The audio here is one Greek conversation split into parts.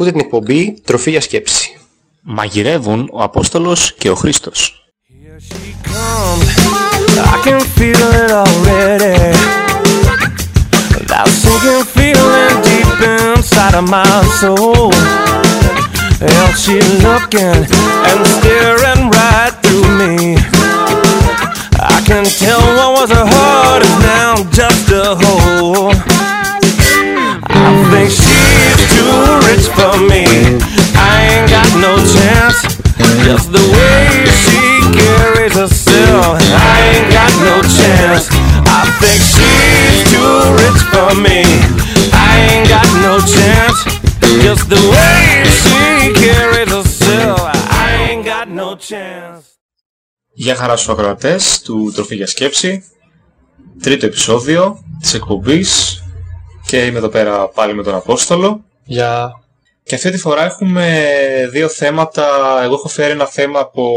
Ούτε την εκπομπή Τροφή για Σκέψη. Μαγειρεύουν ο Απόστολος και ο Χρήστος. I think she's too rich for me. I ain't got no chance. Just the way she carries herself, I ain't got no chance. I think she's too rich for me. I ain't got no chance. Just the way she carries herself, I ain't got no chance. Γεια χαρά στους ακροατές του Τροφή για Σκέψη Τρίτο επεισόδιο της εκπομπής Και είμαι εδώ πέρα πάλι με τον Απόστολο. Για... Και αυτή τη φορά έχουμε δύο θέματα. Εγώ έχω φέρει ένα θέμα από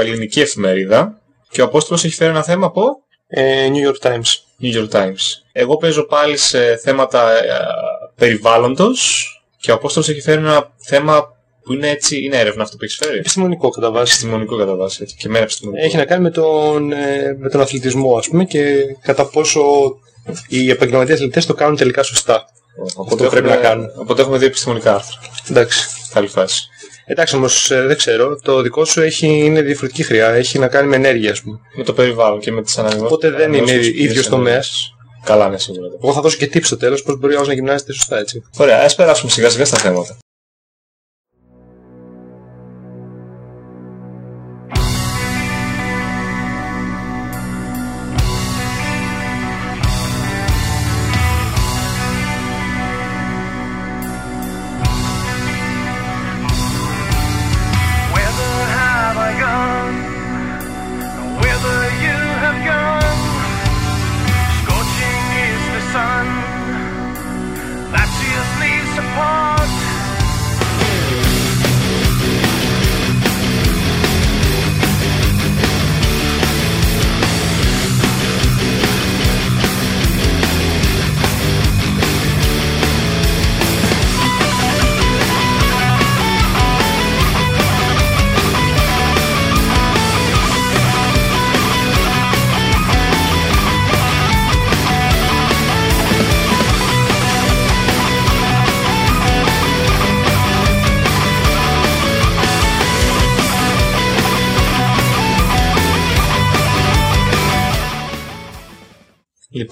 ελληνική εφημερίδα Και ο Απόστολος έχει φέρει ένα θέμα από Ε, New York Times. New York Times. Εγώ παίζω πάλι σε θέματα ε, περιβάλλοντος Και ο Απόστολος έχει φέρει ένα θέμα που είναι έτσι, είναι έρευνα αυτό που έχεις φέρει; Επιστημονικό κατά βάση. Επιστημονικό κατά βάση, έτσι, και μέρα επιστημονικό. Έχει να κάνει με τον, ε, με τον αθλητισμό ας πούμε και κατά πόσο οι επαγγελματίες αθλητές το κάνουν τελικά σωστά. Οπότε πρέπει έχουμε- να κάνουν. Οπότε έχουμε δύο επιστημονικά άρθρα. Εντάξει. Καλή φάση. Εντάξει όμως ε, δεν ξέρω, το δικό σου έχει, είναι διαφορετική χρειά, έχει να κάνει με ενέργεια ας πούμε. Με το περιβάλλον και με τις ανανεώσιμες Οπότε δεν είναι ανανεώσιμες ίδιος πηγές τομέας. ενέργειας. Καλά, ναι, σίγουρα. Εγώ θα δώσω και tips στο τέλος πώς μπορεί ο άλλος να γυμνάζεται σωστά έτσι. Ωραία, ας περάσουμε σιγά σιγά στα θέματα.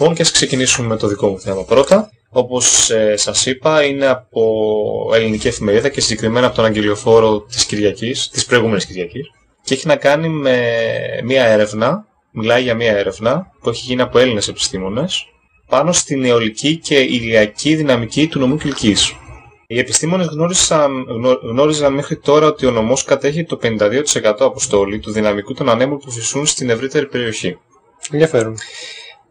Λοιπόν, και ας ξεκινήσουμε με το δικό μου θέμα πρώτα. Όπως ε, σας είπα, είναι από ελληνική εφημερίδα και συγκεκριμένα από τον Αγγελιοφόρο της Κυριακής, της προηγούμενης Κυριακής. Και έχει να κάνει με μία έρευνα, μιλάει για μία έρευνα που έχει γίνει από Έλληνες επιστήμονες πάνω στην αιωλική και ηλιακή δυναμική του νομού Κιλκής. Οι επιστήμονες γνώρισαν, γνω- γνώριζαν μέχρι τώρα ότι ο νομός κατέχει το 52% αποστόλη του δυναμικού των ανέμων που φυσούν στην ευρύτερη περιοχή. Ενδιαφέρον.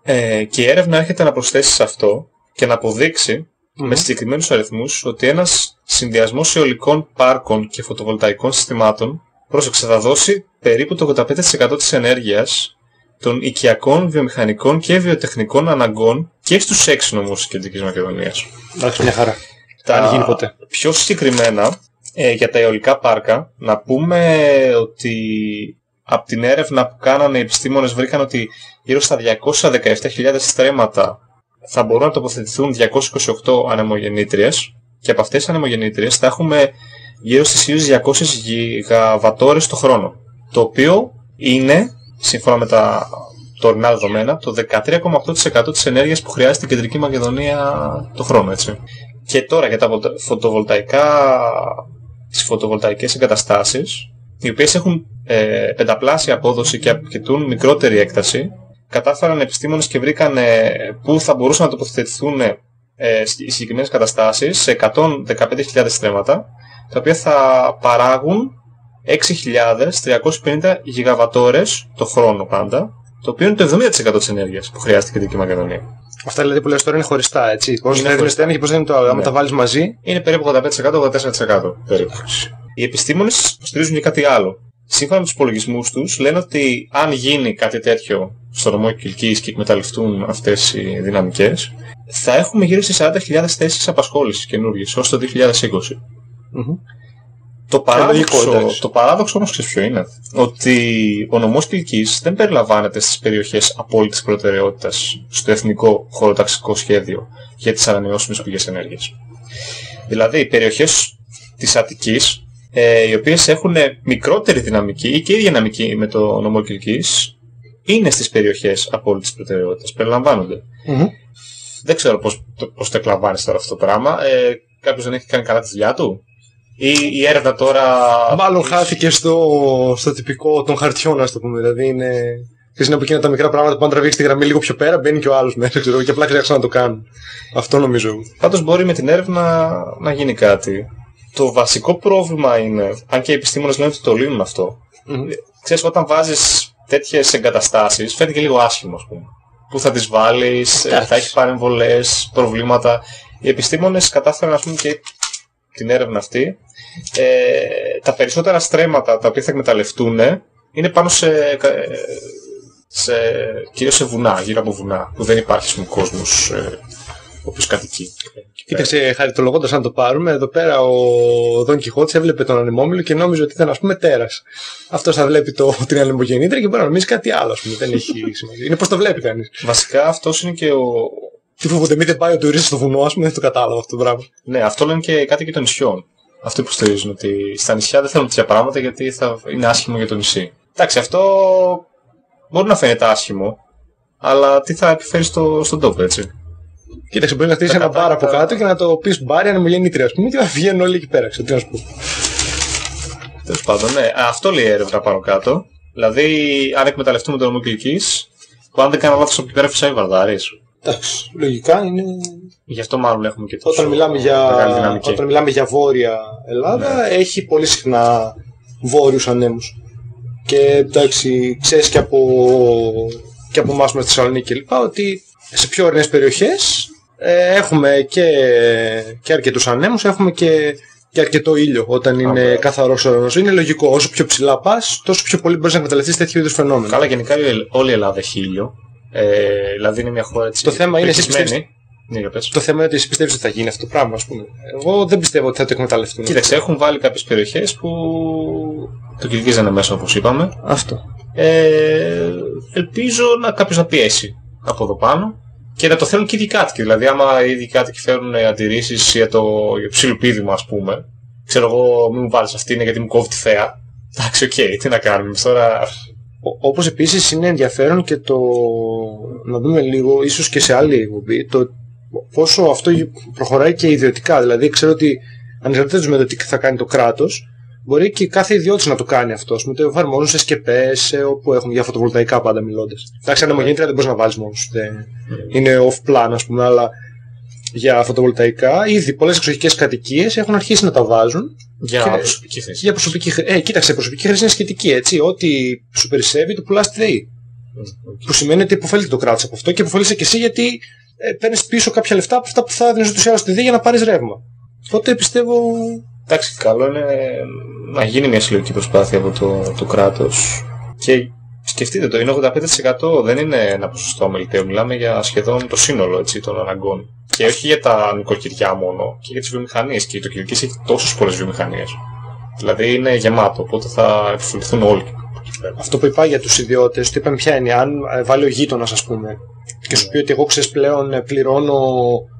Ε, και η έρευνα έρχεται να προσθέσει σε αυτό και να αποδείξει με συγκεκριμένους αριθμούς ότι ένας συνδυασμός αιωλικών πάρκων και φωτοβολταϊκών συστημάτων πρόσεξε θα δώσει περίπου το 85% της ενέργειας των οικιακών, βιομηχανικών και βιοτεχνικών αναγκών και στους έξι νομούς της Κεντρικής Μακεδονίας. Εντάξει μια χαρά. Τα Αν γίνει ποτέ. πιο συγκεκριμένα ε, για τα αιωλικά πάρκα να πούμε ότι από την έρευνα που κάνανε οι επιστήμονες βρήκαν ότι γύρω στα 217.000 στρέμματα θα μπορούν να τοποθετηθούν 228 ανεμογεννήτριες και από αυτές τις ανεμογεννήτριες θα έχουμε γύρω στις 200 γιγαβατόρες το χρόνο το οποίο είναι σύμφωνα με τα τωρινά δεδομένα το 13,8% της ενέργειας που χρειάζεται η Κεντρική Μακεδονία το χρόνο έτσι. Και τώρα για τα βολτα- φωτοβολταϊκά, τις φωτοβολταϊκές εγκαταστάσεις, οι οποίες έχουν ε, πενταπλάσια απόδοση και απαιτούν μικρότερη έκταση, κατάφεραν επιστήμονες και βρήκαν ε, πού θα μπορούσαν να τοποθετηθούν ε, οι συγκεκριμένες καταστάσεις σε 115.000 στρέμματα, τα οποία θα παράγουν 6.350 γιγαβατόρες το χρόνο πάντα, το οποίο είναι το 70% της ενέργειας που χρειάζεται η Κεντρική Μακεδονία. Αυτά δηλαδή που λες τώρα είναι χωριστά έτσι. Πώς Είναι θα χωριστά. το ένα και πώς θα είναι το άλλο. Άμα Ναι. τα βάλεις μαζί. είναι περίπου 85%-84% περίπου. Οι επιστήμονες υποστηρίζουν και κάτι άλλο. Σύμφωνα με τους υπολογισμούς τους, λένε ότι αν γίνει κάτι τέτοιο στο νομό Κιλκής και εκμεταλλευτούν αυτές οι δυναμικές, θα έχουμε γύρω στις 40.000 θέσεις απασχόλησης καινούργιες ως το 2020. Το παράδοξο, λογικό, εντάξει. το παράδοξο όμως ξέρεις ποιο είναι; Ότι ο νομός Κιλκής δεν περιλαμβάνεται στις περιοχές απόλυτης προτεραιότητας στο εθνικό χωροταξικό σχέδιο για τις ανανεώσιμες πηγές ενέργειας. Δηλαδή, οι περιοχές της Αττικής, ε, οι οποίες έχουν μικρότερη δυναμική ή και ίδια δυναμική με το νομό Κιλκής, είναι στις περιοχές απόλυτης προτεραιότητας, περιλαμβάνονται. Δεν ξέρω πώς, το, πώς το εκλαμβάνεις τώρα αυτό το πράγμα. Ε, κάποιος δεν έχει κάνει καλά τη δουλειά του; Ή η έρευνα τώρα... Μάλλον χάθηκε στο, στο τυπικό των χαρτιών, ας το πούμε. Δηλαδή είναι. Ξέρεις, είναι από εκείνα τα μικρά πράγματα που αν τραβήξεις τη γραμμή λίγο πιο πέρα, μπαίνει και ο άλλος μέσα, ξέρω, και απλά ξέχασαν να το κάνουν. Αυτό νομίζω. εγώ. Πάντως μπορεί με την έρευνα να γίνει κάτι. Το βασικό πρόβλημα είναι, αν και οι επιστήμονες λένε ότι το λύνουν αυτό, ξέρεις όταν βάζεις τέτοιες εγκαταστάσεις φαίνεται και λίγο άσχημο ας πούμε. Πού θα τις βάλεις, ε, θα έχει παρεμβολές, προβλήματα. Οι επιστήμονες κατάφεραν ας πούμε και την έρευνα αυτή ε, τα περισσότερα στρέμματα τα οποία θα εκμεταλλευτούν είναι πάνω σε, ε, σε, κυρίως σε βουνά, γύρω από βουνά, που δεν υπάρχει ας πούμε, κόσμος ε, ο οποίος κατοικεί. Κοίταξε, χαριτολογώντας να το πάρουμε, εδώ πέρα ο Δον Κιχώτης έβλεπε τον ανεμόμυλο και νόμιζε ότι ήταν ας πούμε τέρας. Αυτός θα βλέπει το, την ανεμογεννήτρια και μπορεί να νομίζει κάτι άλλο, ας πούμε. Δεν έχει σημασία. Είναι πώς το βλέπει κανείς. Βασικά αυτός είναι και ο... Τι φοβόται, μην δεν πάει ο τουρίστας στο βουνό, ας πούμε, δεν το κατάλαβα αυτό το πράγμα. Ναι, αυτό λένε και κάτι και των νησιών. Αυτό υποστηρίζουν ότι στα νησιά δεν θέλουν τέτοια πράγματα γιατί θα είναι άσχημο για το νησί. Εντάξει, αυτό μπορεί να φαίνεται άσχημο, αλλά τι θα επιφέρει στο, στον τόπο, έτσι. Κοίταξε, μπορείς να χτίσει Τα ένα μπαρ από κατάκατα- κάτω και να το πεις μπάρι ανεμογεννήτρια, ας πούμε, και να βγαίνουν όλοι εκεί πέρα. Ξέρω τι να σου πω. Τέλος πάντων, ναι. Α, Αυτό λέει η έρευνα πάνω κάτω. Δηλαδή, αν εκμεταλλευτούμε τον νομό Κιλκής, που αν δεν κάνω λάθος από εκεί πέρα φυσάει βαρδάρης. Εντάξει, λογικά είναι. Γι' αυτό μάλλον έχουμε και τόσο Όταν μιλάμε, μεγάλη για, δυναμική. όταν μιλάμε για βόρεια Ελλάδα, έχει πολύ συχνά βόρειους ανέμους. Και εντάξει, ξέρεις και από, και από εμάς με στη Θεσσαλονίκη κλπ. ότι σε πιο ορεινές περιοχές ε, έχουμε και, και αρκετούς ανέμους, έχουμε και, και αρκετό ήλιο όταν είναι Άρα. καθαρός ουρανός. Είναι λογικό, όσο πιο ψηλά πας, τόσο πιο πολύ μπορείς να εκμεταλλευτείς τέτοιου είδους φαινόμενα. Καλά, γενικά η ελ- όλη η Ελλάδα έχει ήλιο. Ε, δηλαδή είναι μια χώρα έτσι. Το θέμα είναι, εσύ πρικισμένη. Ναι, για πες. Το θέμα είναι ότι εσύ πιστεύεις ότι θα γίνει αυτό το πράγμα, ας πούμε. Εγώ δεν πιστεύω ότι θα το εκμεταλλευτούν. Κοίταξε, έχουν βάλει κάποιες περιοχές που το Κιλκής δεν είναι μέσα όπως είπαμε. Αυτό. Ε, ελπίζω να κάποιος να πιέσει από εδώ πάνω και να το θέλουν και οι ίδιοι κάτοικοι. Δηλαδή, άμα οι ίδιοι κάτοικοι φέρουν αντιρρήσεις για το για ψιλοπίδημα, ας πούμε, ξέρω εγώ, μην μου βάλεις αυτή είναι γιατί μου κόβει τη θέα. Εντάξει, οκ, τι να κάνουμε τώρα. Ο- Όπως επίσης είναι ενδιαφέρον και το να δούμε λίγο, ίσως και σε άλλη εκπομπή, το πόσο αυτό προχωράει και ιδιωτικά. Δηλαδή ξέρω ότι ανεξαρτήτως με το τι θα κάνει το κράτος, μπορεί και κάθε ιδιώτης να το κάνει αυτό. Ας πούμε, το εφαρμόζουν σε σκεπές, σε όπου έχουν για φωτοβολταϊκά πάντα μιλώντας. Εντάξει, ανεμογεννήτρια δεν μπορείς να βάλεις μόνος σου. δεν- Είναι off plan ας πούμε, αλλά για φωτοβολταϊκά ήδη πολλές εξοχικές κατοικίες έχουν αρχίσει να τα βάζουν Για Και- προσωπική χρήση. για προσωπική χρήση. Ε, κοίταξε, προσωπική χρήση είναι σχετική, έτσι. Ό,τι σου περισσεύει, το πουλάς στη ΔΕΗ. Που σημαίνει ότι υποφελείται το κράτος από αυτό και υποφελείσαι και εσύ γιατί ε, παίρνεις πίσω κάποια λεφτά από αυτά που θα έδινες ούτως ή άλλως στη ΔΕΗ για να πάρεις ρεύμα. Οπότε πιστεύω. Εντάξει, καλό είναι να γίνει μια συλλογική προσπάθεια από το, το κράτος και σκεφτείτε το, είναι 85% δεν είναι ένα ποσοστό αμεληταίο, μιλάμε για σχεδόν το σύνολο έτσι, των αναγκών. Και όχι για τα νοικοκυριά μόνο, και για τις βιομηχανίες. Και το Κιλκής έχει τόσες πολλές βιομηχανίες. Δηλαδή είναι γεμάτο, οπότε θα επιφυληθούν όλοι. Αυτό που είπα για τους ιδιώτες, το είπαμε ποια είναι. Αν ε, βάλει ο γείτονας, ας πούμε, και σου πει ότι εγώ ξέρεις πλέον ε, πληρώνω.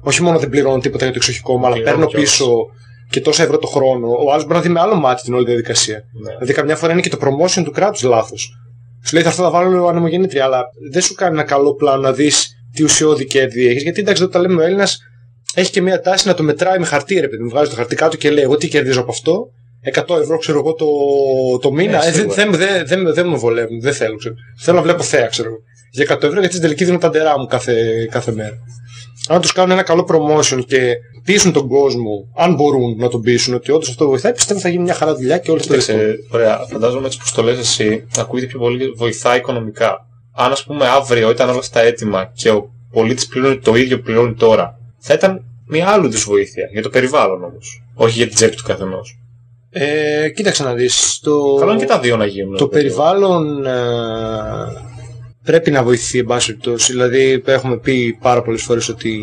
Όχι μόνο δεν πληρώνω τίποτα για το εξοχικό μου, αλλά Πληρώνω παίρνω κιόλας. πίσω και τόσα ευρώ το χρόνο, ο άλλος μπορεί να δει με άλλο μάτι την όλη διαδικασία. Ναι. Δηλαδή, καμιά φορά είναι και το promotion του κράτους λάθος. Σου λέει θα έρθω να βάλω ανεμογεννήτρια, αλλά δεν σου κάνει ένα καλό πλάνο να δεις τι ουσιώδη κέρδη έχεις. Γιατί εντάξει, εδώ τα λέμε ο Έλληνας έχει και μια τάση να το μετράει με χαρτί, ρε παιδί μου. Βγάζει το χαρτί κάτω και λέει: Εγώ τι κερδίζω από αυτό; 100 ευρώ ξέρω εγώ το, το μήνα. Ε, Ε, δεν σίγουρα. δεν δεν- δεν- δεν με βολεύουν. Δεν θέλω. Ξέρω. Θέλω να βλέπω θέα, ξέρω εγώ. Για 100 ευρώ γιατί στην τελική δίνω τα ντερά μου κάθε, κάθε μέρα. Αν τους κάνουν ένα καλό promotion και πείσουν τον κόσμο, αν μπορούν να τον πείσουν ότι όντως αυτό βοηθάει, πιστεύω θα γίνει μια χαρά δουλειά και όλοι θα το δεχτούν. Κοίταξε, ωραία, φαντάζομαι έτσι που το λες εσύ, ακούγεται πιο πολύ βοηθάει οικονομικά. Αν ας πούμε αύριο ήταν όλα στα έτοιμα και ο πολίτης πληρώνει το ίδιο που πληρώνει τώρα, θα ήταν μια άλλη τους βοήθεια, για το περιβάλλον όμως, όχι για την τσέπη του καθενός. Ε, κοίταξε να δεις. Το, Καλό είναι και τα δύο να γίνουν. το ρε παιδί μου. περιβάλλον ε, πρέπει να βοηθηθεί εν πάση περιπτώσει. Δηλαδή έχουμε πει πάρα πολλές φορές ότι,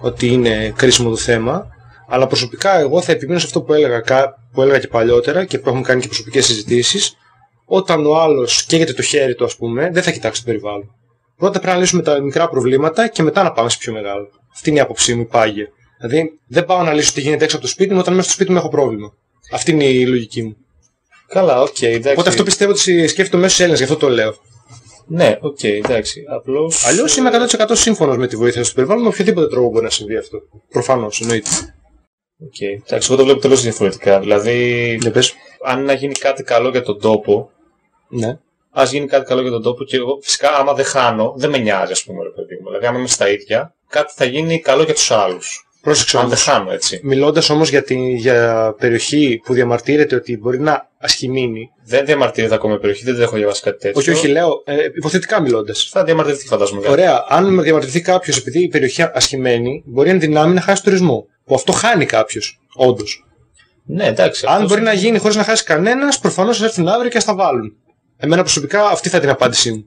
ότι είναι κρίσιμο το θέμα. Αλλά προσωπικά εγώ θα επιμείνω σε αυτό που έλεγα, κα- που έλεγα και παλιότερα και που έχουμε κάνει και προσωπικές συζητήσεις. Όταν ο άλλος καίγεται το χέρι του, ας πούμε, δεν θα κοιτάξει το περιβάλλον. Πρώτα πρέπει να λύσουμε τα μικρά προβλήματα και μετά να πάμε σε πιο μεγάλο. Αυτή είναι η άποψή μου, η πάγια. Δηλαδή, δεν πάω να λύσω τι γίνεται έξω από το σπίτι μου όταν μέσα στο σπίτι μου έχω πρόβλημα. Αυτή είναι η λογική μου. Καλά, οκ, εντάξει. Οπότε αυτό πιστεύω ότι σκέφτεται ο μέσος Έλληνας, γι' αυτό το λέω. Ναι, οκ, εντάξει. Απλώς... Αλλιώς είμαι 100% σύμφωνος με τη βοήθεια στο περιβάλλον, με οποιοδήποτε τρόπο μπορεί να συμβεί αυτό. Προφανώς, εννοείται. Οκ, εντάξει, εγώ το βλέπω τελείως διαφορετικά. Δηλαδή, Για πες. αν να γίνει κάτι καλό για τον τόπο, Ναι. ας γίνει κάτι καλό για τον τόπο και εγώ φυσικά άμα δεν χάνω, δεν με νοιάζει, ας πούμε, ρε παιδί μου. Δηλαδή, άμα είμαι στα ίδια, κάτι θα γίνει καλό για τους άλλους. Πρόσεξε Αν όμως. δεν χάνω, έτσι. Μιλώντας όμως για, τη- για περιοχή που διαμαρτύρεται ότι μπορεί να ασχημείνει. Δεν διαμαρτύρεται ακόμα η περιοχή, δεν έχω διαβάσει κάτι τέτοιο. Όχι, όχι, λέω ε, υποθετικά μιλώντας. Θα διαμαρτυρηθεί, φαντάζομαι. κάτι. Ωραία, αν διαμαρτυρηθεί κάποιος επειδή η περιοχή ασχημένη, μπορεί εν δυνάμει να χάσει τουρισμό. Που αυτό χάνει κάποιος, όντως. Ναι, εντάξει. Αν αυτός- μπορεί να γίνει χωρίς να χάσει κανένας, προφανώς θα έρθουν αύριο και θα τα βάλουν. Εμένα προσωπικά αυτή θα είναι την απάντησή μου.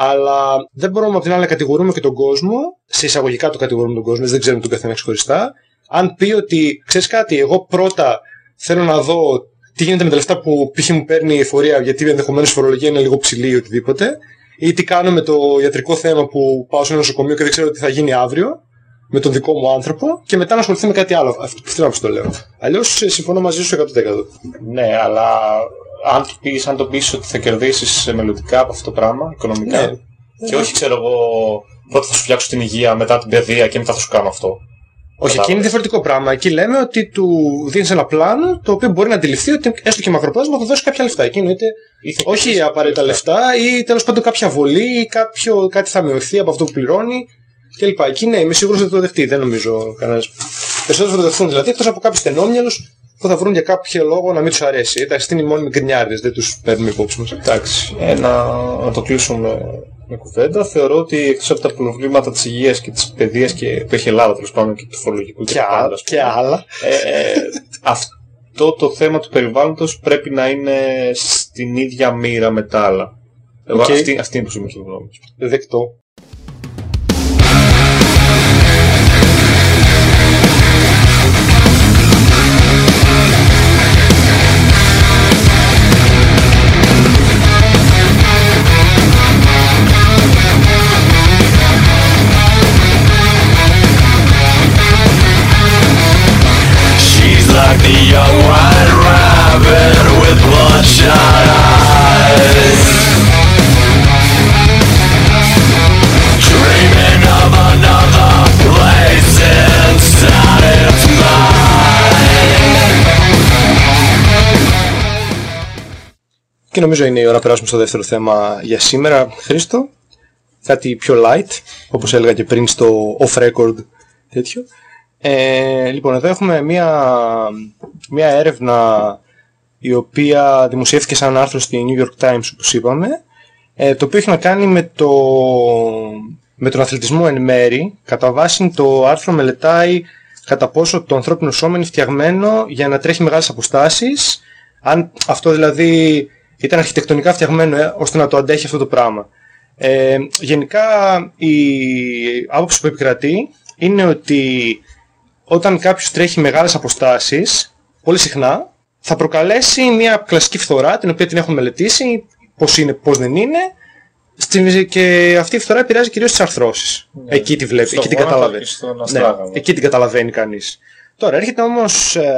Αλλά δεν μπορούμε από την άλλη να κατηγορούμε και τον κόσμο, σε εισαγωγικά το κατηγορούμε τον κόσμο, δεν ξέρουμε τον καθένα ξεχωριστά. Αν πει ότι ξέρεις κάτι, εγώ πρώτα θέλω να δω τι γίνεται με τα λεφτά που π.χ. μου παίρνει η εφορία, γιατί ενδεχομένως η φορολογία είναι λίγο ψηλή ή οτιδήποτε, ή τι κάνω με το ιατρικό θέμα που πάω σε ένα νοσοκομείο και δεν ξέρω τι θα γίνει αύριο, με τον δικό μου άνθρωπο, και μετά να ασχοληθεί με κάτι άλλο. Αυτό που θέλω να το λέω. Αλλιώς συμφωνώ μαζί σου 100%. Ναι, αλλά αν το πεις, αν το πεις ότι θα κερδίσεις μελλοντικά από αυτό το πράγμα, οικονομικά, Ναι. και όχι ξέρω εγώ, πρώτα θα σου φτιάξω την υγεία, μετά την παιδεία και μετά θα σου κάνω αυτό. Όχι, εκεί είναι διαφορετικό πράγμα. Εκεί λέμε ότι του δίνεις ένα πλάνο το οποίο μπορεί να αντιληφθεί ότι έστω και μακροπρόθεσμα θα δώσει κάποια λεφτά. Εκεί εννοείται Ή θα όχι κερδίσεις απαραίτητα λεφτά ή τέλος πάντων κάποια βολή ή κάποιο, κάτι θα μειωθεί από αυτό που πληρώνει κλπ. Εκεί ναι, είμαι σίγουρος ότι θα το δεχτεί. Δεν νομίζω κανένας. Περισσότερο θα το δεχτούν δηλαδή εκτός από κάποιους στενόμυαλου που θα βρουν για κάποιο λόγο να μην τους αρέσει. Εντάξει, αυτή είναι οι μόνιμοι γκρινιάρδε, δεν τους παίρνουμε υπόψη μας. Εντάξει, ε, να, να το κλείσουμε με κουβέντα. Θεωρώ ότι εκτός από τα προβλήματα της υγείας και της παιδείας και που έχει η Ελλάδα τέλος πάντων και του φορολογικού και, Και, του πάντα, άλλα, ας και πούμε, άλλα. ε, ε, αυτό το θέμα του περιβάλλοντος πρέπει να είναι στην ίδια μοίρα με τα άλλα. Εγώ Οκ. αυτή, αυτή είναι η προσωπική μου γνώμη. Δεκτό. The young white rabbit with bloodshot eyes. Dreaming of another place inside its mind. Και νομίζω είναι η ώρα να περάσουμε στο δεύτερο θέμα για σήμερα, Χρήστο. Κάτι πιο light, όπως έλεγα και πριν στο off-record τέτοιο. Ε, λοιπόν, εδώ έχουμε μία, μία έρευνα η οποία δημοσιεύθηκε σαν άρθρο στη New York Times, όπως είπαμε, ε, το οποίο έχει να κάνει με, το, με τον αθλητισμό εν μέρη. Κατά βάση το άρθρο μελετάει κατά πόσο το ανθρώπινο σώμα είναι φτιαγμένο για να τρέχει μεγάλες αποστάσεις, αν αυτό δηλαδή ήταν αρχιτεκτονικά φτιαγμένο ε, ώστε να το αντέχει αυτό το πράγμα. Ε, γενικά η άποψη που επικρατεί είναι ότι όταν κάποιος τρέχει μεγάλες αποστάσεις, πολύ συχνά, θα προκαλέσει μια κλασική φθορά, την οποία την έχουμε μελετήσει, πώς είναι, πώς δεν είναι, στην, και αυτή η φθορά επηρεάζει κυρίως τις αρθρώσεις. Εκεί τη βλέπεις, Στο εκεί την γόνατο καταλαβαίνεις. και στον Ναι, αστράγαλο. εκεί την καταλαβαίνει κανείς. Τώρα έρχεται όμως... Ε,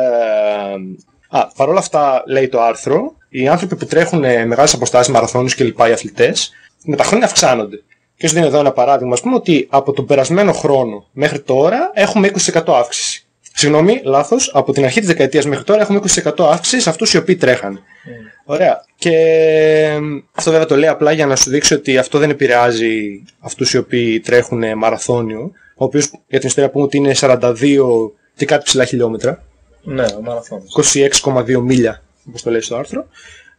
α, παρόλα αυτά λέει το άρθρο, οι άνθρωποι που τρέχουν ε, μεγάλες αποστάσεις, μαραθώνιους και λοιπά, οι αθλητές, με τα χρόνια αυξάνονται. Και σου δίνω εδώ ένα παράδειγμα, ας πούμε ότι από τον περασμένο χρόνο μέχρι τώρα έχουμε 20% αύξηση. Συγγνώμη, λάθος, από την αρχή της δεκαετίας μέχρι τώρα έχουμε 20% αύξηση σε αυτούς οι οποίοι τρέχανε. Ωραία. Και ε, αυτό βέβαια το λέει απλά για να σου δείξει ότι αυτό δεν επηρεάζει αυτούς οι οποίοι τρέχουν ε, μαραθώνιο, ο οποίος για την ιστορία πούμε ότι είναι 42 και κάτι ψηλά χιλιόμετρα, Ναι, ο μαραθώνιος. 26,2 μίλια, όπως το λέει στο άρθρο.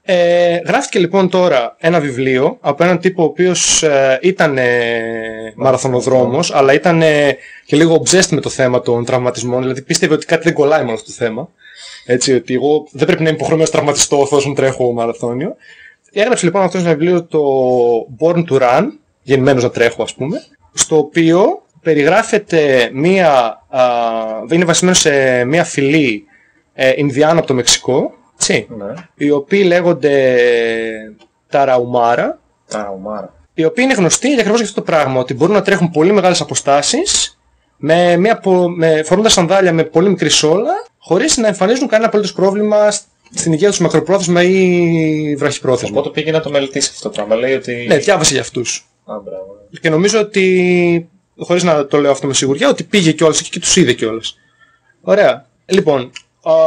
Ε, γράφτηκε λοιπόν τώρα ένα βιβλίο από έναν τύπο ο οποίος ε, ήταν ε, μαραθωνοδρόμος, αλλά ήταν ε, και λίγο obsessed με το θέμα των τραυματισμών, δηλαδή πίστευε ότι κάτι δεν κολλάει με αυτό το θέμα. Έτσι, ότι εγώ δεν πρέπει να είμαι υποχρεωμένος να τραυματιστώ εφόσον τρέχω μαραθώνιο. Έγραψε λοιπόν αυτός ένα βιβλίο το Born to Run, γεννημένος να τρέχω ας πούμε, στο οποίο περιγράφεται μία, α, είναι βασισμένο σε μία φυλή ε, Ινδιάνων από το Μεξικό, έτσι, Ναι. οι οποίοι λέγονται Ταραουμάρα, Τα ομάρα. οι οποίοι είναι γνωστοί για ακριβώς για αυτό το πράγμα, ότι μπορούν να τρέχουν πολύ μεγάλες αποστάσεις, με μια, πο- με, φορώντας σανδάλια με πολύ μικρή σόλα, χωρίς να εμφανίζουν κανένα απολύτως πρόβλημα σ- στην υγεία τους μακροπρόθεσμα ή βραχυπρόθεσμα. Οπότε πήγε να το μελετήσει αυτό το πράγμα. Λέει ότι. Ναι, διάβασε για αυτούς. Α, μπράβο. ναι. Και νομίζω ότι, χωρίς να το λέω αυτό με σιγουριά, ότι πήγε κιόλας εκεί και τους είδε κιόλας. Ωραία. Λοιπόν, α,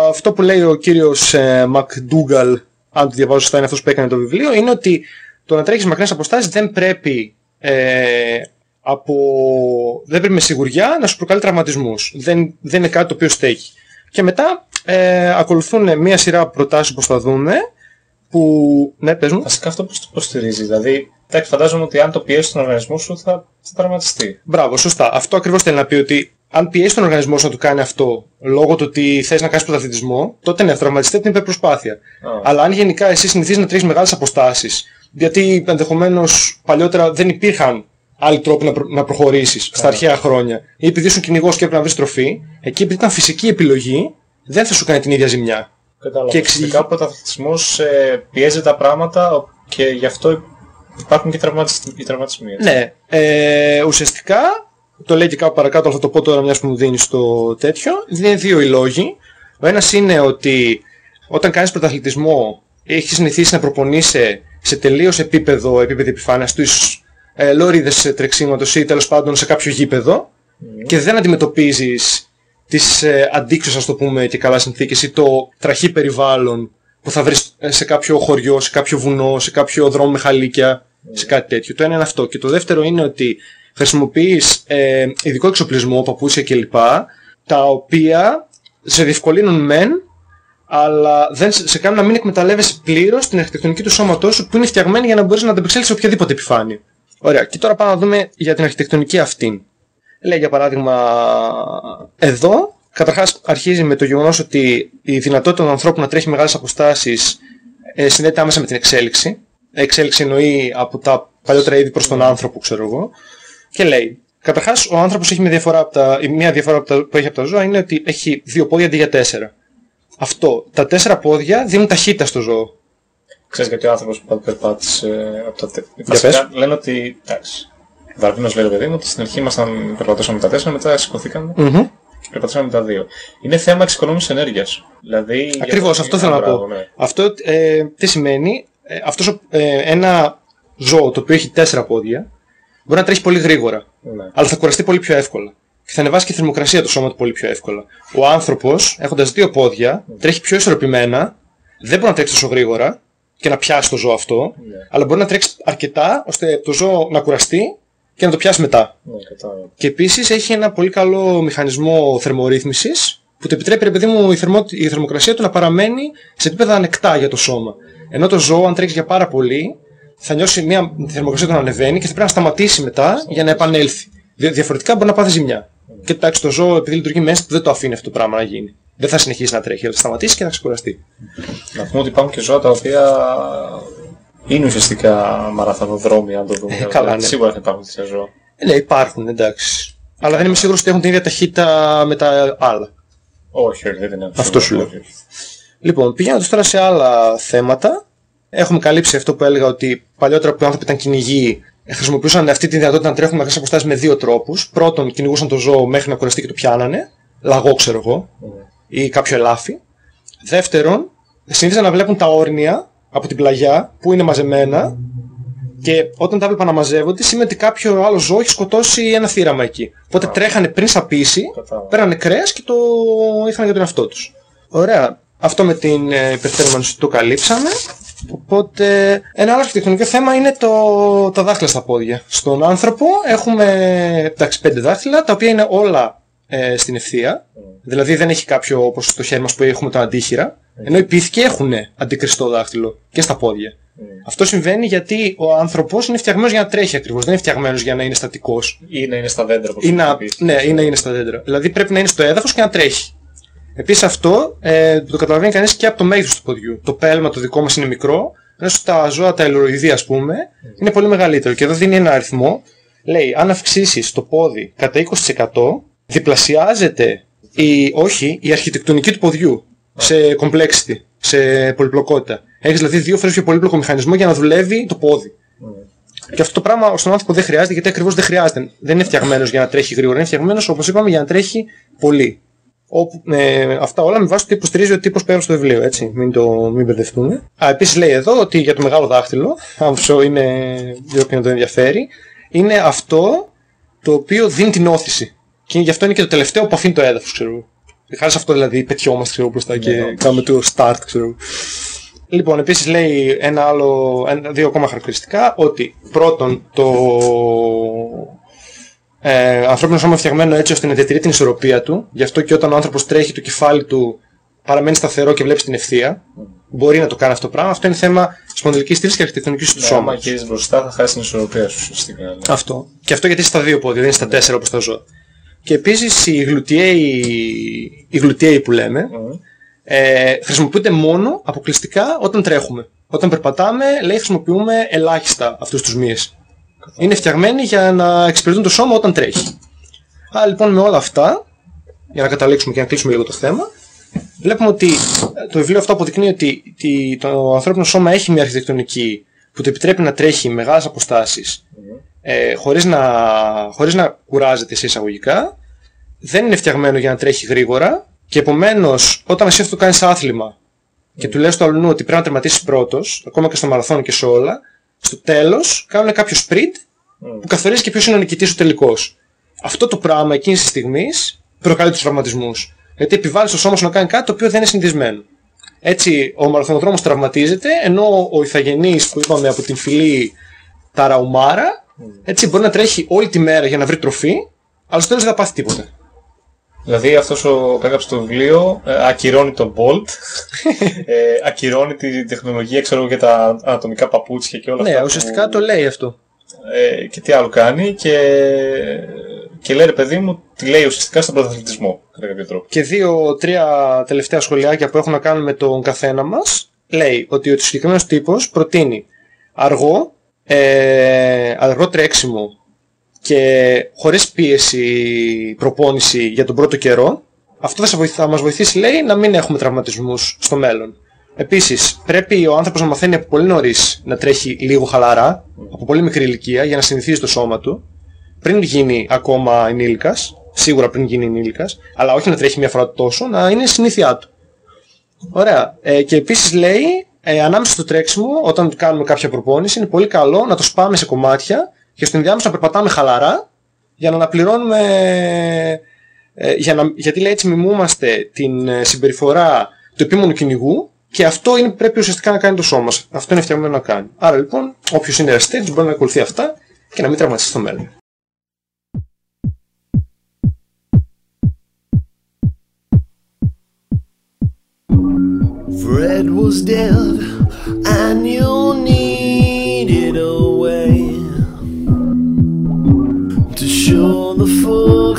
αυτό που λέει ο κύριος ε, McDougall, αν το διαβάζω σωστά είναι αυτός που έκανε το βιβλίο, είναι ότι το να τρέχεις μακρινές αποστάσεις δεν πρέπει ε, από... δεν πρέπει με σιγουριά να σου προκαλεί τραυματισμούς. Δεν, δεν είναι κάτι το οποίο στέκει. Και μετά ε, ακολουθούν μια σειρά προτάσεις όπως θα δούμε, που... Ναι, πες μου. Βασικά αυτό πώς το υποστηρίζει. Δηλαδή, εντάξει, φαντάζομαι ότι αν το πιέσεις τον οργανισμό σου θα, θα τραυματιστεί. Μπράβο, σωστά. Αυτό ακριβώς θέλει να πει ότι αν πιέσεις τον οργανισμό σου να του κάνει αυτό λόγω του ότι θες να κάνεις πρωταθλητισμό, τότε ναι, θα τραυματιστεί την υπερπροσπάθεια. Α. Αλλά αν γενικά εσύ συνηθίζεις να τρέχεις μεγάλες αποστάσεις, γιατί ενδεχομένως παλιότερα δεν υπήρχαν άλλοι τρόποι να, προ- να προχωρήσεις στα αρχαία χρόνια, ή επειδή ήσουν κυνηγός και έπρεπε να βρεις τροφή, εκεί επειδή ήταν φυσική επιλογή, δεν θα σου κάνει την ίδια ζημιά. Κατάλαβα. Και Και εξηγεί- Φυσικά ο πρωταθλητισμός ε, πιέζει τα πράγματα και γι' αυτό υπάρχουν και τραυματισ- οι τραυματισμοί. έτσι. Ναι, ε, ουσιαστικά, το λέει και κάπου παρακάτω, αλλά θα το πω τώρα μιας που μου δίνει το τέτοιο, είναι δύο οι λόγοι. Ο ένας είναι ότι όταν κάνεις πρωταθλητισμό έχεις συνηθίσει να προπονείσαι σε τελείως επίπεδο, επίπεδο επιφάνειας, στους ε, λόριδες τρεξίματος ή τέλος πάντων σε κάποιο γήπεδο και δεν αντιμετωπίζεις τις ε, αντίξωες, ας το πούμε, και καλά συνθήκες ή το τραχή περιβάλλον που θα βρεις ε, σε κάποιο χωριό, σε κάποιο βουνό, σε κάποιο δρόμο με χαλίκια, σε κάτι τέτοιο. Το ένα είναι αυτό. Και το δεύτερο είναι ότι χρησιμοποιείς ε, ειδικό εξοπλισμό, παπούτσια κλπ. τα οποία σε διευκολύνουν μεν, αλλά δεν σε σε κάνουν να μην εκμεταλλεύεσαι πλήρως την αρχιτεκτονική του σώματός σου που είναι φτιαγμένη για να μπορείς να ανταπεξέλθεις σε οποιαδήποτε επιφάνεια. Ωραία. Και τώρα πάμε να δούμε για την αρχιτεκτονική αυτήν. Λέει για παράδειγμα εδώ, καταρχάς αρχίζει με το γεγονός ότι η δυνατότητα των ανθρώπων να τρέχει μεγάλες αποστάσεις ε, συνδέεται άμεσα με την εξέλιξη. Εξέλιξη εννοεί από τα παλιότερα είδη προς τον άνθρωπο, ξέρω εγώ. Και λέει, καταρχάς ο άνθρωπος έχει μια διαφορά, από τα, η μία διαφορά από τα, που έχει από τα ζώα είναι ότι έχει δύο πόδια αντί για τέσσερα. Αυτό, τα τέσσερα πόδια δίνουν ταχύτητα στο ζώο. Ξέρεις γιατί ο άνθρωπος που περπάτησε από τα τε... Για Βασικά λένε ότι, εντάξει, ο Δαρβίνος λέει, ρε παιδί μου, ότι στην αρχή ήμασταν, περπατούσαμε με τα τέσσερα, μετά σηκωθήκαμε Μμμ. και περπατούσαμε με τα δύο. Είναι θέμα εξοικονόμησης ενέργειας. Δηλαδή, για Ακριβώς, το- αυτό θέλω να Μπράβο, πω. ναι. Αυτό ε, τι σημαίνει, ε, αυτός, ο- ε, ένα ζώο το οποίο έχει τέσσερα πόδια μπορεί να τρέχει πολύ γρήγορα, Ναι. αλλά θα κουραστεί πολύ πιο εύκολα. Και θα ανεβάσει και η θερμοκρασία του σώμα του πολύ πιο εύκολα. Ο άνθρωπος, έχοντας δύο πόδια, τρέχει πιο ισορροπημένα, δεν μπορεί να τρέξει τόσο γρήγορα και να πιάσει το ζώο αυτό, Ναι. αλλά μπορεί να τρέξει αρκετά ώστε το ζώο να κουραστεί και να το πιάσει μετά. Ναι, κατάλαβα. Και επίσης έχει ένα πολύ καλό μηχανισμό θερμορύθμισης που του επιτρέπει, ρε παιδί μου, η, θερμο... η θερμοκρασία του να παραμένει σε επίπεδα ανεκτά για το σώμα. Ενώ το ζώο, αν τρέξει για πάρα πολύ, θα νιώσει μια η θερμοκρασία του να ανεβαίνει και θα πρέπει να σταματήσει μετά για να επανέλθει. Δια- Διαφορετικά μπορεί να πάθει ζημιά. Και εντάξει, το ζώο επειδή λειτουργεί μέσα του δεν το αφήνει αυτό το πράγμα να γίνει. Δεν θα συνεχίσει να τρέχει, θα σταματήσει και θα ξεκουραστεί. Να πούμε ότι υπάρχουν και ζώα τα οποία είναι ουσιαστικά μαραθανοδρόμια, αν το δούμε. Ε, καλά, ναι. Σίγουρα θα υπάρχουν τέτοια ζώα. Ε, ναι, υπάρχουν, εντάξει. Αλλά δεν είμαι σίγουρος ότι έχουν την ίδια ταχύτητα με τα άλλα. Όχι, όχι, δεν είναι Αυτό σου λέω. Όχι, όχι. Λοιπόν, πηγαίνοντας τώρα σε άλλα θέματα, έχουμε καλύψει αυτό που έλεγα ότι παλιότερα που οι άνθρωποι ήταν κυνηγοί, ε, χρησιμοποιούσαν αυτή τη δυνατότητα να τρέχουν μεγάλες αποστάσεις με δύο τρόπους. Πρώτον, κυνηγούσαν το ζώο μέχρι να κουραστεί και το πιάνανε, λαγό ξέρω εγώ, ή κάποιο ελάφι. Δεύτερον, συνήθιζαν να βλέπουν τα όρνια από την πλαγιά που είναι μαζεμένα και όταν τα βλέπαν να μαζεύονται σημαίνει ότι κάποιο άλλο ζώο έχει σκοτώσει ένα θύραμα εκεί. Οπότε τρέχανε πριν σαπίσει, Κατάλαβα. πέρανε κρέας και το είχαν για τον εαυτό τους. Ωραία. Αυτό με την ε, υπερθέρμανση το καλύψαμε. Οπότε ένα άλλο αρχιτεκτονικό θέμα είναι το, τα δάχτυλα στα πόδια. Στον άνθρωπο έχουμε εντάξει, πέντε δάχτυλα τα οποία είναι όλα ε, στην ευθεία. Δηλαδή δεν έχει κάποιο όπως στο χέρι μας που έχουμε τα αντίχειρα. Ενώ οι πίθηκοι έχουν αντικριστό δάχτυλο και στα πόδια. Αυτό συμβαίνει γιατί ο άνθρωπος είναι φτιαγμένος για να τρέχει ακριβώς. Δεν είναι φτιαγμένος για να είναι στατικός. Ή να είναι στα δέντρα, όπως Ή να, το πεις. ναι, ή να είναι στα δέντρα. Δηλαδή πρέπει να είναι στο έδαφος και να τρέχει. Επίσης αυτό ε, το καταλαβαίνει κανείς και από το μέγεθος του ποδιού. Το πέλμα το δικό μας είναι μικρό, ενώ στα ζώα τα ελουροειδή ας πούμε είναι πολύ μεγαλύτερο. Και εδώ δίνει ένα αριθμό λέει αν αυξήσεις το πόδι κατά 20% διπλασιάζεται η, όχι, η αρχιτεκτονική του ποδιού σε complexity, σε πολυπλοκότητα. Έχεις δηλαδή δύο φορές πιο πολύπλοκο μηχανισμό για να δουλεύει το πόδι. Και αυτό το πράγμα στον άνθρωπο δεν χρειάζεται γιατί ακριβώς δεν χρειάζεται. Δεν είναι φτιαγμένος για να τρέχει γρήγορα. Είναι φτιαγμένος όπως είπαμε για να τρέχει πολύ. Όπου, ε, αυτά όλα με βάση το τι υποστηρίζει ο τύπος πέρα στο βιβλίο, έτσι, μην, το, μην μπερδευτούμε. Α, επίσης λέει εδώ ότι για το μεγάλο δάχτυλο, αυτό είναι, για όποιον το ενδιαφέρει, είναι αυτό το οποίο δίνει την όθηση. Και γι' αυτό είναι και το τελευταίο που αφήνει το έδαφος, ξέρω εγώ. Χάρη σε αυτό δηλαδή πετιόμαστε ξέρω, μπροστά και Ναι, κάνουμε το start, ξέρω εγώ. Λοιπόν, επίσης λέει ένα άλλο, ένα, δύο ακόμα χαρακτηριστικά, ότι πρώτον το ε, ανθρώπινο σώμα φτιαγμένο έτσι ώστε να διατηρεί την ισορροπία του, γι' αυτό και όταν ο άνθρωπος τρέχει το κεφάλι του παραμένει σταθερό και βλέπεις την ευθεία, μπορεί να το κάνει αυτό το πράγμα. Αυτό είναι θέμα σπονδυλικής στήλης και αρχιτεκτονικής του Ναι, άμα σώματος. γυρίζεις μπροστά θα χάσεις την ισορροπία σου ουσιαστικά. ναι. Αυτό. Και αυτό γιατί είναι στα δύο πόδια, δεν είναι στα τέσσερα όπως τα ζώα. Και επίσης οι γλουτιαίοι, οι γλουτιαίοι που λέμε Μμμ. ε, χρησιμοποιούνται μόνο αποκλειστικά όταν τρέχουμε. Όταν περπατάμε, λέει, χρησιμοποιούμε ελάχιστα αυτούς τους μύες. Είναι φτιαγμένοι για να εξυπηρετούν το σώμα όταν τρέχει. Άρα λοιπόν με όλα αυτά, για να καταλήξουμε και να κλείσουμε λίγο το θέμα, βλέπουμε ότι ε, το βιβλίο αυτό αποδεικνύει ότι τη- το ανθρώπινο σώμα έχει μια αρχιτεκτονική που το επιτρέπει να τρέχει μεγάλες αποστάσεις ε, χωρίς, να, χωρίς να κουράζεται σε εισαγωγικά, δεν είναι φτιαγμένο για να τρέχει γρήγορα και επομένως όταν εσύ αυτό το κάνεις άθλημα και του λες στο αλλού ότι πρέπει να τερματίσεις πρώτος, ακόμα και στο μαραθώνιο και σε όλα, στο τέλος κάνουν κάποιο sprint που καθορίζει και ποιος είναι ο νικητής ο τελικός. Αυτό το πράγμα εκείνης της στιγμής προκαλεί τους τραυματισμούς. Γιατί επιβάλλει στο σώμα σου να κάνει κάτι το οποίο δεν είναι συνηθισμένο. Έτσι ο μαραθωνοδρόμος τραυματίζεται, ενώ ο ηθαγενής που είπαμε από την φυλή Ταραουμάρα, έτσι μπορεί να τρέχει όλη τη μέρα για να βρει τροφή, αλλά στο τέλος δεν θα πάθει τίποτα. Δηλαδή αυτός ο που έγραψε το βιβλίο ε, ακυρώνει τον Bolt, ε, ακυρώνει τη τεχνολογία ξέρω, εγώ, για τα ανατομικά παπούτσια και όλα ναι, αυτά. που- ουσιαστικά το λέει αυτό. ε, και τι άλλο κάνει και, και λέει ρε παιδί μου, τι λέει ουσιαστικά στον πρωταθλητισμό κατά κάποιο τρόπο. Και δύο-τρία τελευταία σχολιάκια που έχουν να κάνουν με τον καθένα μας, λέει ότι ο συγκεκριμένος τύπος προτείνει αργό, ε, αργό τρέξιμο και χωρίς πίεση προπόνηση για τον πρώτο καιρό, αυτό θα, σε βοηθ- θα μας βοηθήσει, λέει, να μην έχουμε τραυματισμούς στο μέλλον. Επίσης, πρέπει ο άνθρωπος να μαθαίνει από πολύ νωρίς να τρέχει λίγο χαλαρά, από πολύ μικρή ηλικία, για να συνηθίζει το σώμα του, πριν γίνει ακόμα ενήλικας, σίγουρα πριν γίνει ενήλικας, αλλά όχι να τρέχει μια φορά τόσο, να είναι συνήθειά του. Ωραία. Ε, και επίσης λέει, ε, ανάμεσα στο τρέξιμο, όταν κάνουμε κάποια προπόνηση, είναι πολύ καλό να το σπάμε σε κομμάτια και στο ενδιάμεσο να περπατάμε χαλαρά για να αναπληρώνουμε... Ε, για να, γιατί λέει έτσι μιμούμαστε την ε, συμπεριφορά του επίμονου κυνηγού και αυτό είναι, πρέπει ουσιαστικά να κάνει το σώμα μας. Αυτό είναι φτιαγμένο να κάνει. Άρα λοιπόν, όποιος είναι εραστέτης μπορεί να ακολουθεί αυτά και να μην τραυματιστεί στο μέλλον. Fred was dead, and you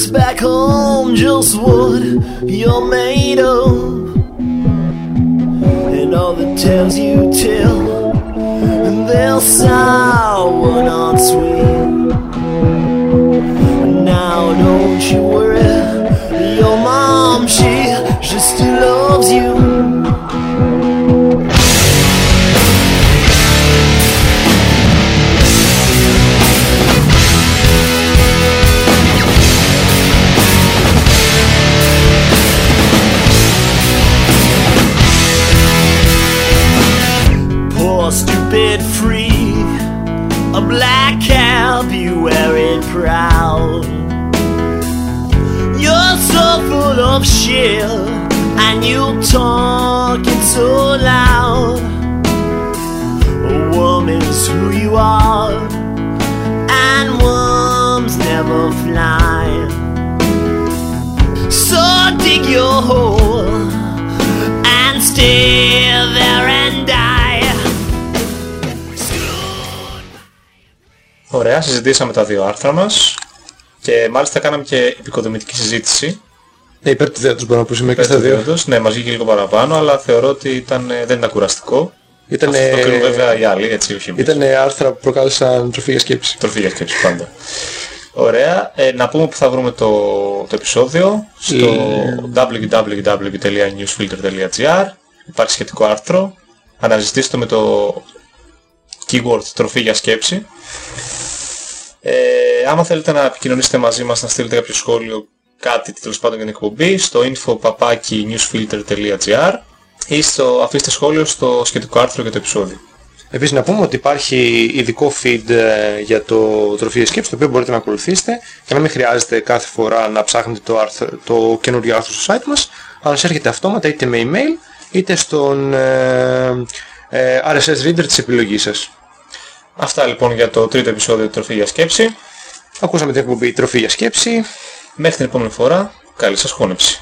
back home just what you're made of, and all the tales you tell, and they'll sour, not sweet. Now don't you worry, Poor stupid freak, a black cap you wear it proud. You're so full of shit, and you talking so loud. A woman's who you are, and worms never fly. So dig your hole and stay there Ωραία, συζητήσαμε τα δύο άρθρα μας και μάλιστα κάναμε και επικοδομητική συζήτηση. Ναι, υπέρ του δέοντος μπορώ να πω σήμερα και στα δύο. Όντως, Ναι, μας βγήκε λίγο παραπάνω, αλλά θεωρώ ότι ήταν, ε, δεν ήταν κουραστικό. Ήταν, Αυτό το κρίνουν βέβαια οι άλλοι, έτσι όχι εμείς. ήταν άρθρα που προκάλεσαν τροφή για σκέψη. Τροφή για σκέψη πάντα. Ωραία. Ε, να πούμε που θα βρούμε το, το επεισόδιο στο www.newsfilter.gr Υπάρχει σχετικό άρθρο. Αναζητήστε το με το keyword τροφή για σκέψη. Ε, άμα θέλετε να επικοινωνήσετε μαζί μας, να στείλετε κάποιο σχόλιο, κάτι τέλος πάντων για την εκπομπή, στο info.newsfilter.gr ή στο, αφήστε σχόλιο στο σχετικό άρθρο για το επεισόδιο. Επίσης να πούμε ότι υπάρχει ειδικό feed ε, για το τροφή για σκέψη το οποίο μπορείτε να ακολουθήσετε και να μην χρειάζεται κάθε φορά να ψάχνετε το, άρθρο, το καινούριο άρθρο στο site μας αλλά σας έρχεται αυτόματα είτε με email είτε στον ε, ε, RSS reader της επιλογής σας. Αυτά λοιπόν για το τρίτο επεισόδιο Τροφή για Σκέψη. Ακούσαμε την εκπομπή Τροφή για Σκέψη. Μέχρι την επόμενη φορά, καλή σας χώνεψη.